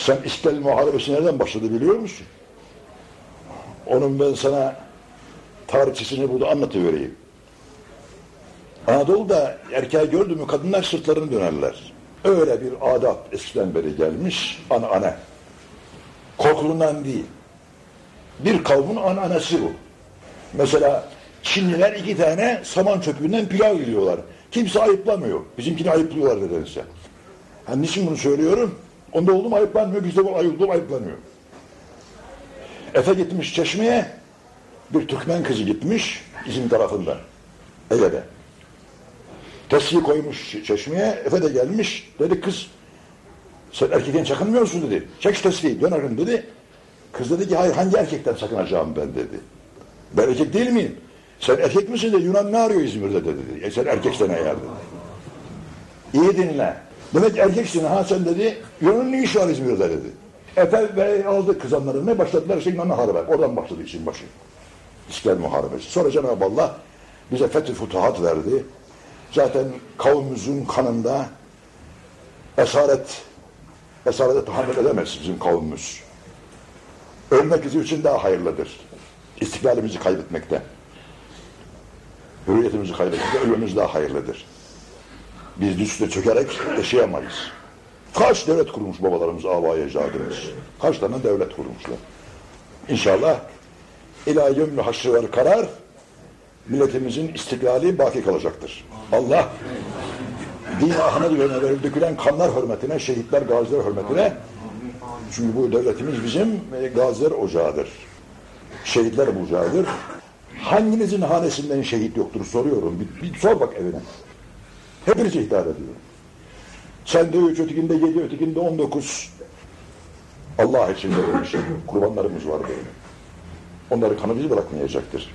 Sen İstiklal Muharebesi nereden başladı biliyor musun? Onun ben sana tarihçisini burada anlatıvereyim. Anadolu'da erkeği gördü mü kadınlar sırtlarını dönerler. Öyle bir adat eskiden beri gelmiş ana ana. Korkulundan değil. Bir kavmin ana anası bu. Mesela Çinliler iki tane saman çöpünden pilav yiyorlar. Kimse ayıplamıyor. Bizimkini ayıplıyorlar nedense. Ha, niçin bunu söylüyorum? Onda oldum ayıplanmıyor, bizde bu ayıldığım ayıplanıyor. Efe gitmiş çeşmeye, bir Türkmen kızı gitmiş bizim tarafından, Ege'de. Tesiyi koymuş çeşmeye, Efe de gelmiş, dedi kız, sen erkekten çakınmıyorsun dedi. Çek şu tesiyi, dön arın dedi. Kız dedi ki hayır hangi erkekten sakınacağım ben dedi. Ben erkek değil miyim? Sen erkek misin de Yunan ne arıyor İzmir'de dedi. E sen erkeksen eğer dedi. İyi dinle. Demek erkeksin ha sen dedi. Yunan'ın ne işi var İzmir'de dedi. Efe Bey aldı kızanlarını başladılar işte Yunan'la harbe. Oradan başladı işin başı. İstiklal Muharebesi. Sonra Cenab-ı Allah bize fethi futuhat verdi. Zaten kavmimizin kanında esaret esarete tahammül edemez bizim kavmimiz. Ölmek bizim için daha hayırlıdır. İstiklalimizi kaybetmekte. Hürriyetimizi kaybetmekte ölmemiz daha hayırlıdır. Biz üstüne çökerek yaşayamayız. Kaç devlet kurmuş babalarımız, abayı ecdadımız. Kaç tane devlet kurmuşlar. İnşallah ilahi yömlü haşrı karar milletimizin istiklali baki kalacaktır. Allah din yoluna verilip dökülen kanlar hürmetine, şehitler, gaziler hürmetine çünkü bu devletimiz bizim gaziler ocağıdır. Şehitler ocağıdır. Hanginizin hanesinden şehit yoktur soruyorum. Bir, bir sor bak evine. Hepinize hitap ediyorum. Sen de üç, ötekinde yedi, ötekinde on dokuz. Allah için verilmiş kurbanlarımız var böyle. Onları kanı bizi bırakmayacaktır.